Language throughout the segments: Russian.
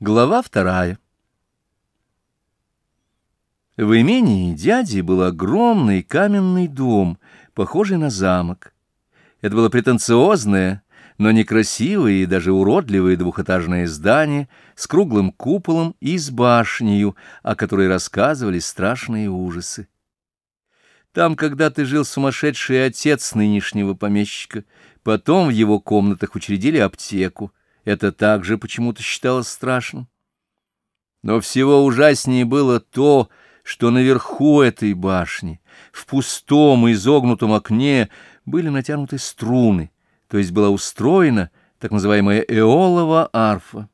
Глава вторая В имении дяди был огромный каменный дом, похожий на замок. Это было претенциозное, но некрасивое и даже уродливое двухэтажное здание с круглым куполом и с башнею, о которой рассказывали страшные ужасы. Там когда-то жил сумасшедший отец нынешнего помещика, потом в его комнатах учредили аптеку, это также почему-то считалось страшным. Но всего ужаснее было то, что наверху этой башни, в пустом изогнутом окне, были натянуты струны, то есть была устроена так называемая эолова арфа.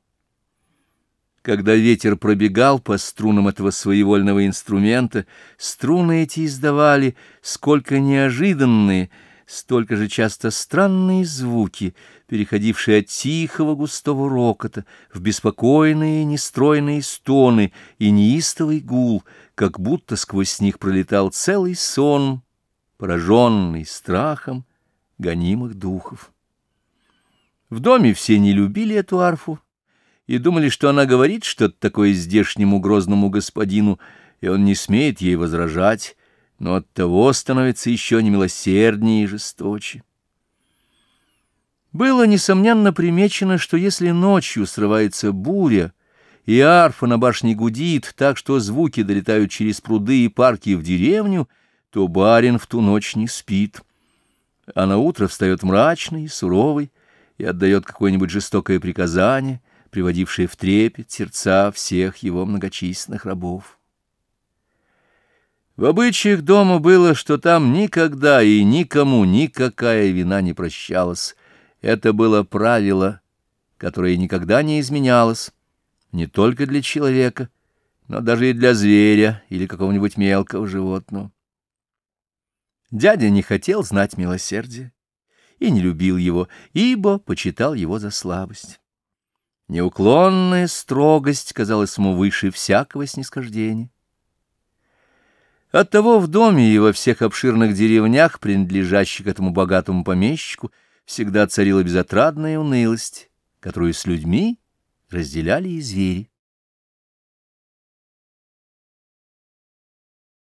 Когда ветер пробегал по струнам этого своевольного инструмента, струны эти издавали сколько неожиданные, столько же часто странные звуки, переходившие от тихого густого рокота в беспокойные нестройные стоны и неистовый гул, как будто сквозь них пролетал целый сон, пораженный страхом гонимых духов. В доме все не любили эту арфу и думали, что она говорит что-то такое здешнему грозному господину, и он не смеет ей возражать, но оттого становится еще немилосерднее и жесточе. Было, несомненно, примечено, что если ночью срывается буря, и арфа на башне гудит так, что звуки долетают через пруды и парки в деревню, то барин в ту ночь не спит, а на утро встает мрачный, суровый и отдает какое-нибудь жестокое приказание, приводившее в трепет сердца всех его многочисленных рабов. В обычаях дома было, что там никогда и никому никакая вина не прощалась. Это было правило, которое никогда не изменялось, не только для человека, но даже и для зверя или какого-нибудь мелкого животного. Дядя не хотел знать милосердия и не любил его, ибо почитал его за слабость. Неуклонная строгость казалась ему выше всякого снисхождения. Оттого в доме и во всех обширных деревнях, принадлежащих этому богатому помещику, всегда царила безотрадная унылость, которую с людьми разделяли и звери.